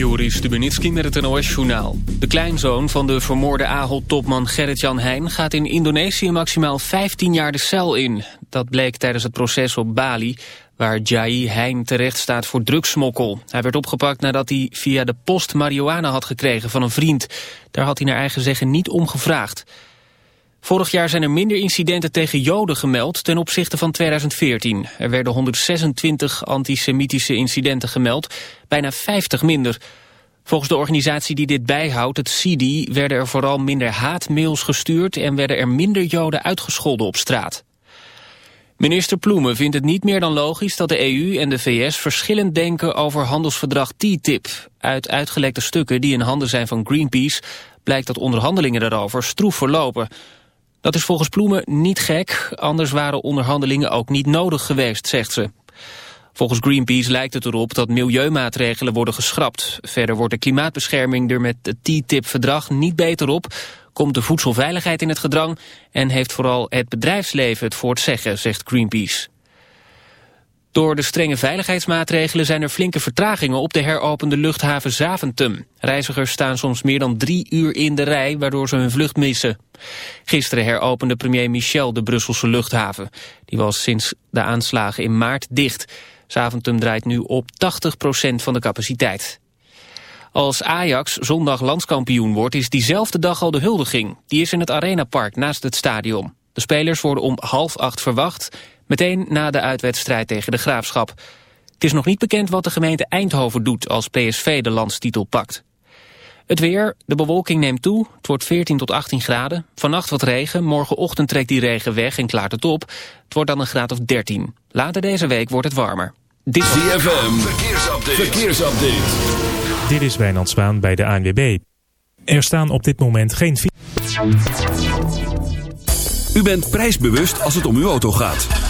Joris Stubenitski met het NOS-journaal. De kleinzoon van de vermoorde Ahold-topman Gerrit-Jan Heijn... gaat in Indonesië maximaal 15 jaar de cel in. Dat bleek tijdens het proces op Bali... waar Jai Heijn terecht staat voor drugssmokkel. Hij werd opgepakt nadat hij via de post marihuana had gekregen van een vriend. Daar had hij naar eigen zeggen niet om gevraagd. Vorig jaar zijn er minder incidenten tegen Joden gemeld ten opzichte van 2014. Er werden 126 antisemitische incidenten gemeld, bijna 50 minder. Volgens de organisatie die dit bijhoudt, het CIDI, werden er vooral minder haatmails gestuurd en werden er minder Joden uitgescholden op straat. Minister Ploemen vindt het niet meer dan logisch dat de EU en de VS verschillend denken over handelsverdrag TTIP. Uit uitgelekte stukken die in handen zijn van Greenpeace blijkt dat onderhandelingen daarover stroef verlopen. Dat is volgens Ploemen niet gek, anders waren onderhandelingen ook niet nodig geweest, zegt ze. Volgens Greenpeace lijkt het erop dat milieumaatregelen worden geschrapt. Verder wordt de klimaatbescherming er met het TTIP-verdrag niet beter op, komt de voedselveiligheid in het gedrang en heeft vooral het bedrijfsleven het voor het zeggen, zegt Greenpeace. Door de strenge veiligheidsmaatregelen zijn er flinke vertragingen op de heropende luchthaven Zaventem. Reizigers staan soms meer dan drie uur in de rij, waardoor ze hun vlucht missen. Gisteren heropende premier Michel de Brusselse luchthaven. Die was sinds de aanslagen in maart dicht. Zaventem draait nu op 80% van de capaciteit. Als Ajax zondag landskampioen wordt, is diezelfde dag al de huldiging. Die is in het Arenapark naast het stadion. De spelers worden om half acht verwacht meteen na de uitwedstrijd tegen de Graafschap. Het is nog niet bekend wat de gemeente Eindhoven doet als PSV de landstitel pakt. Het weer, de bewolking neemt toe, het wordt 14 tot 18 graden. Vannacht wat regen, morgenochtend trekt die regen weg en klaart het op. Het wordt dan een graad of 13. Later deze week wordt het warmer. Dit ZFM, verkeersupdate. verkeersupdate. Dit is Wijnand Spaan bij de ANWB. Er staan op dit moment geen... U bent prijsbewust als het om uw auto gaat.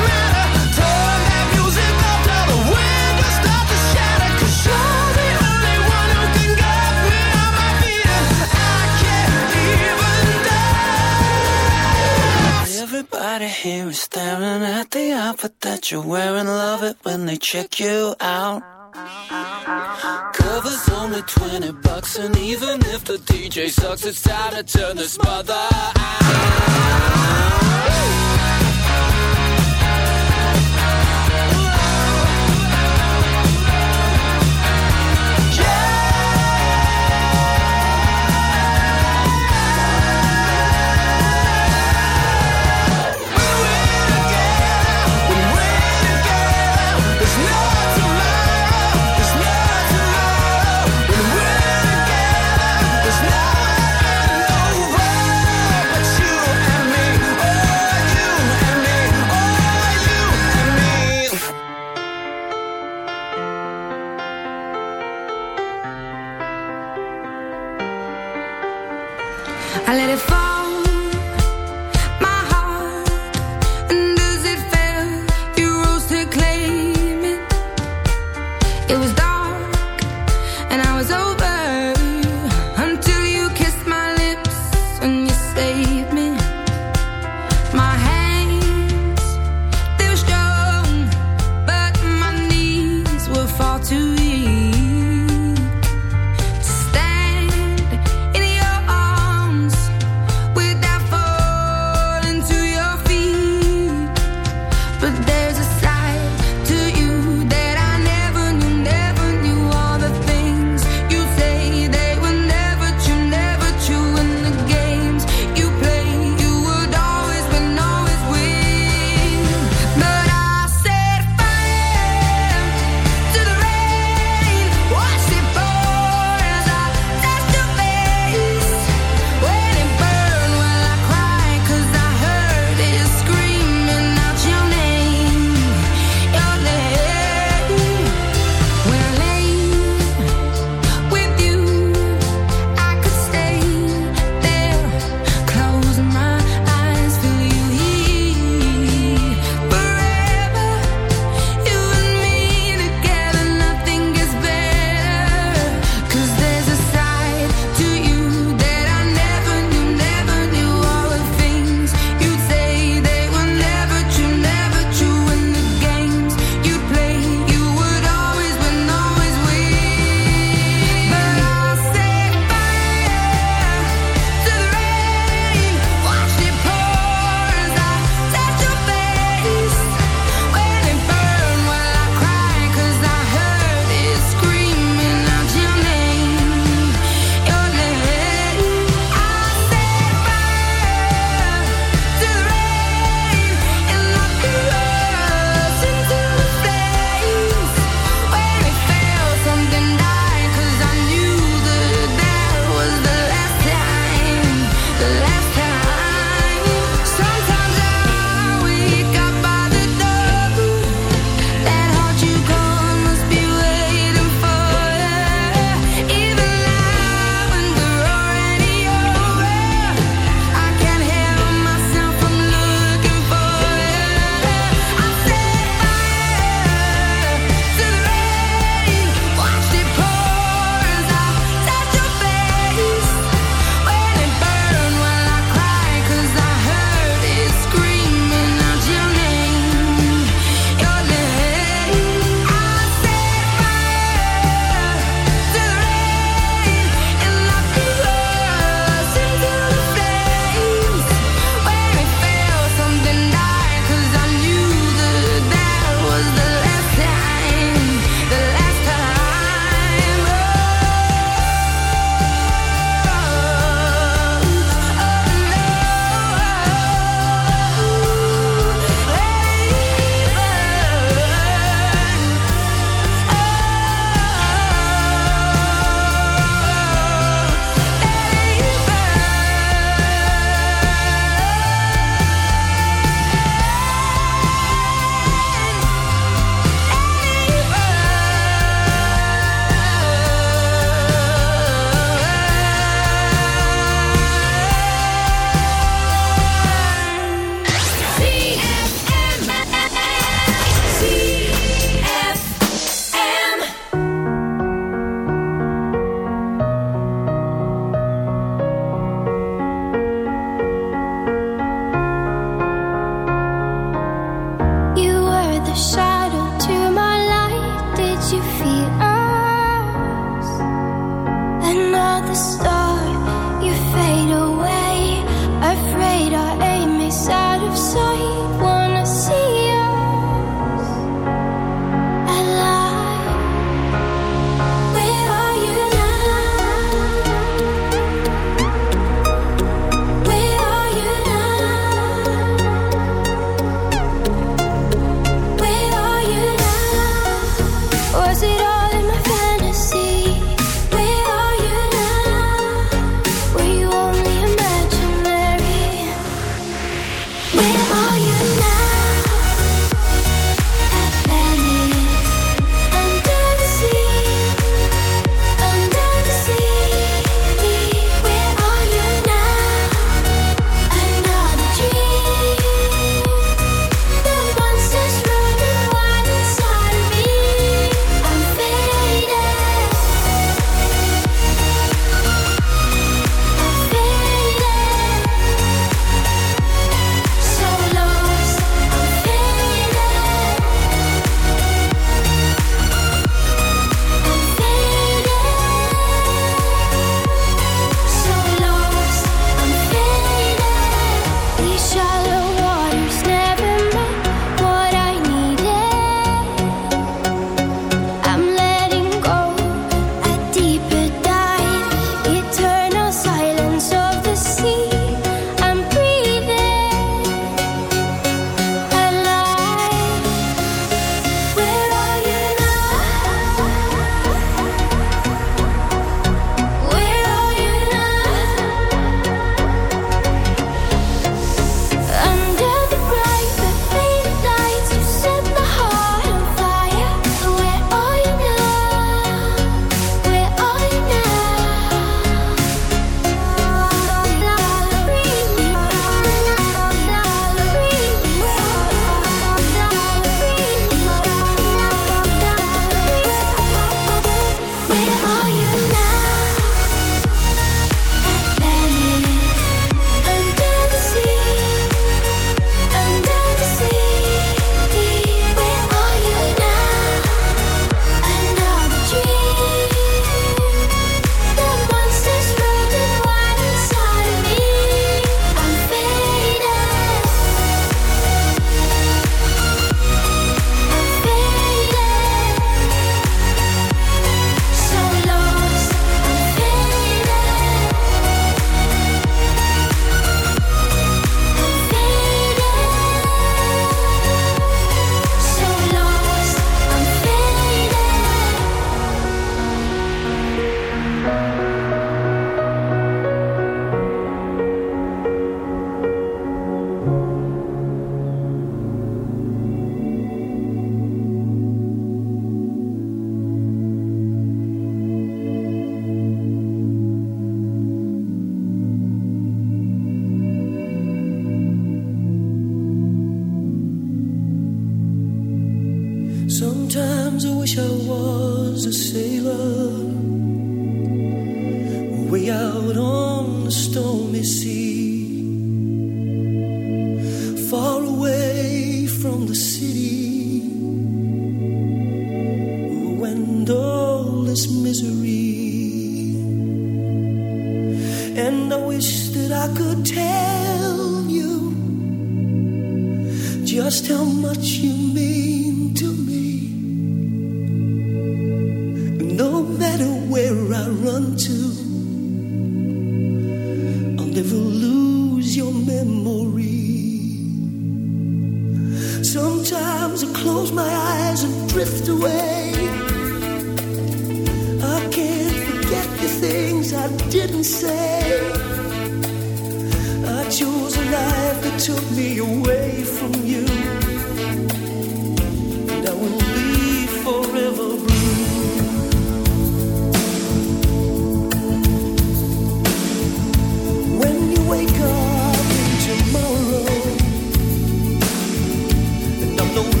no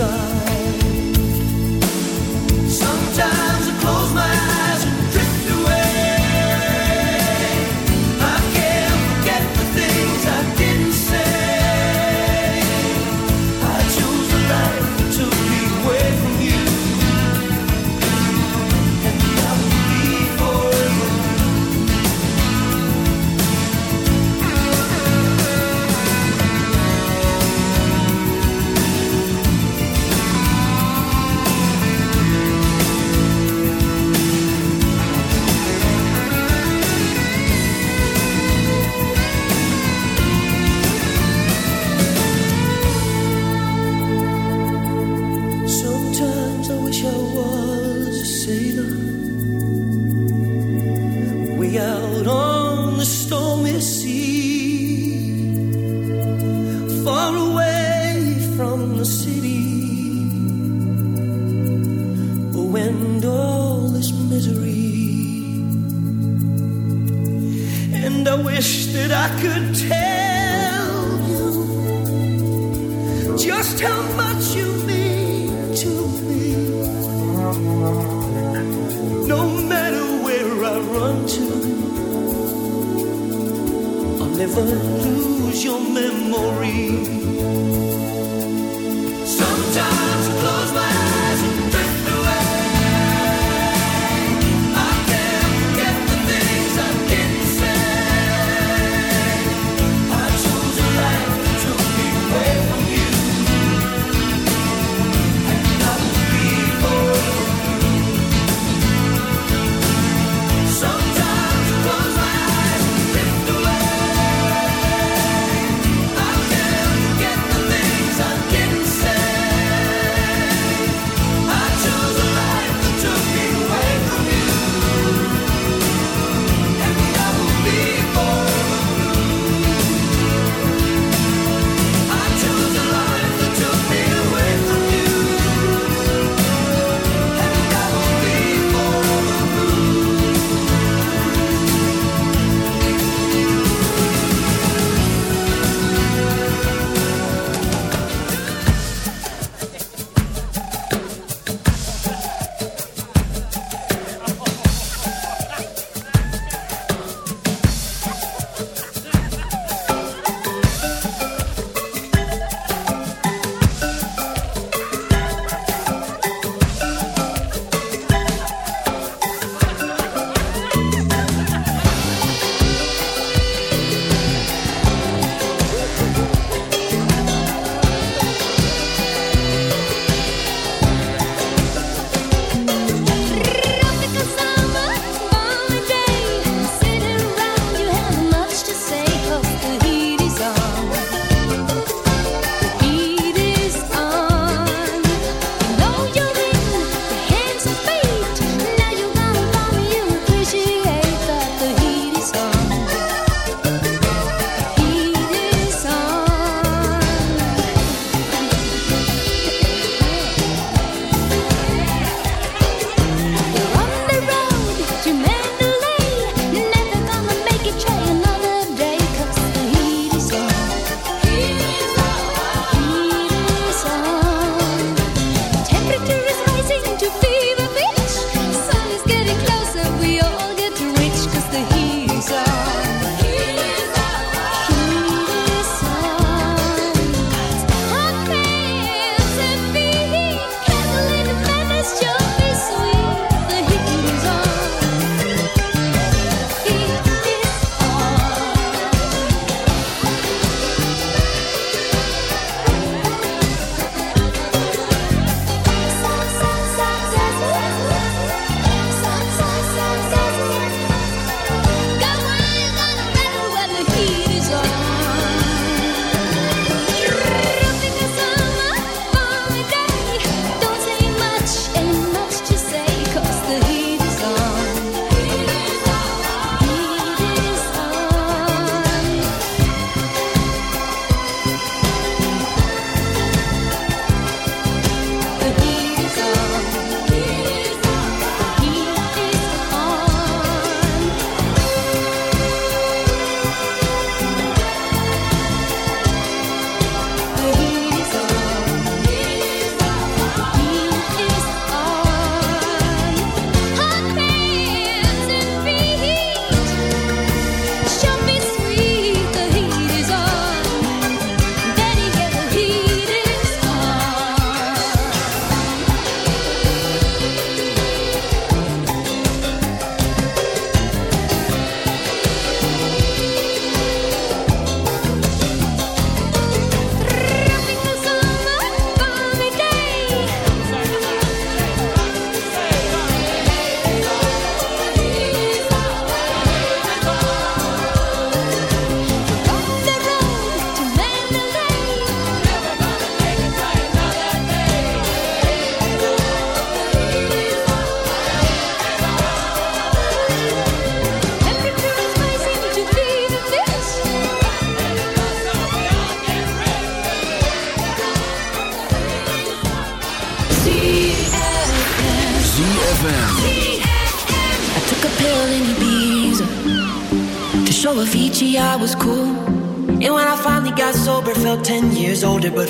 sun. No matter where I run to, I'll never lose your memory.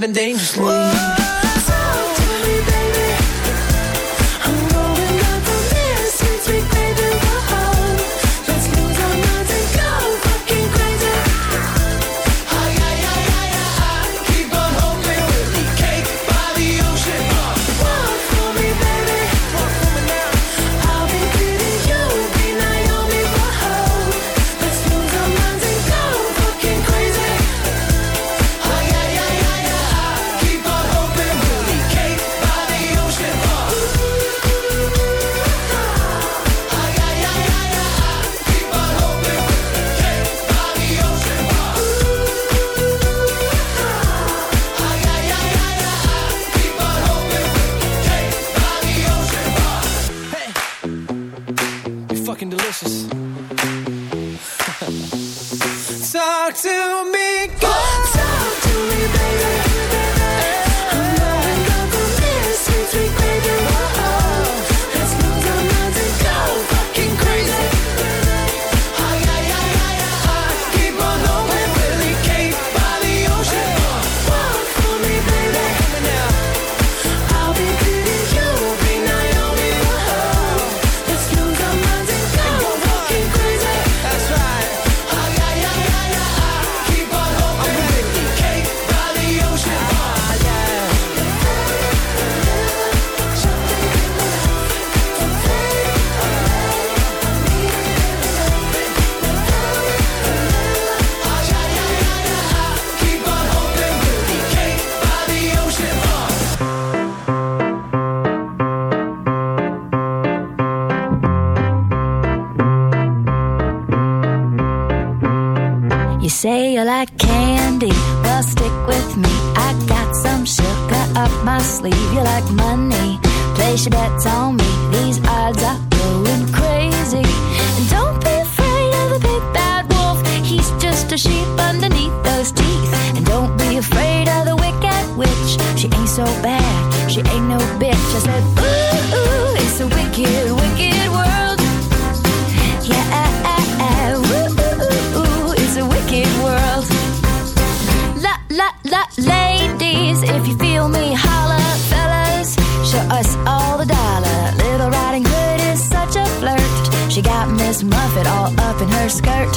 living dangerously. her skirt.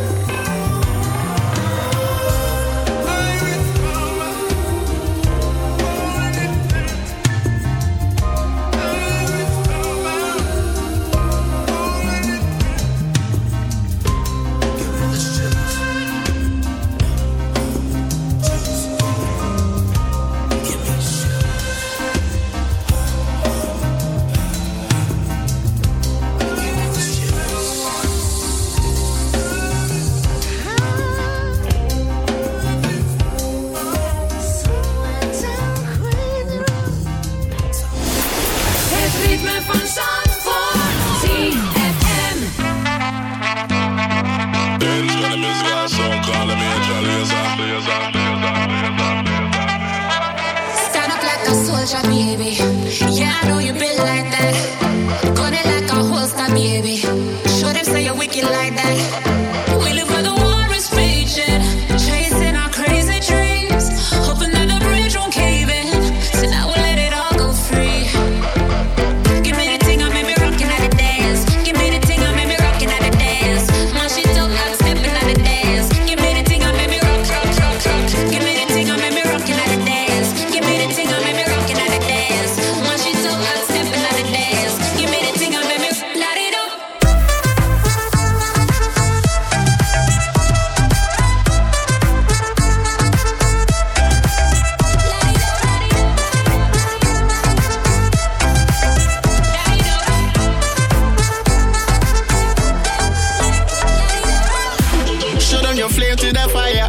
The fire.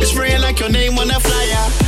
It's spraying like your name on a flyer.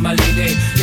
Come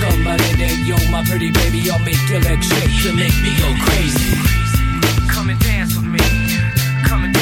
Come on lady, you're my pretty baby. I'll make your legs shake. You make me go crazy. Come and dance with me. Come and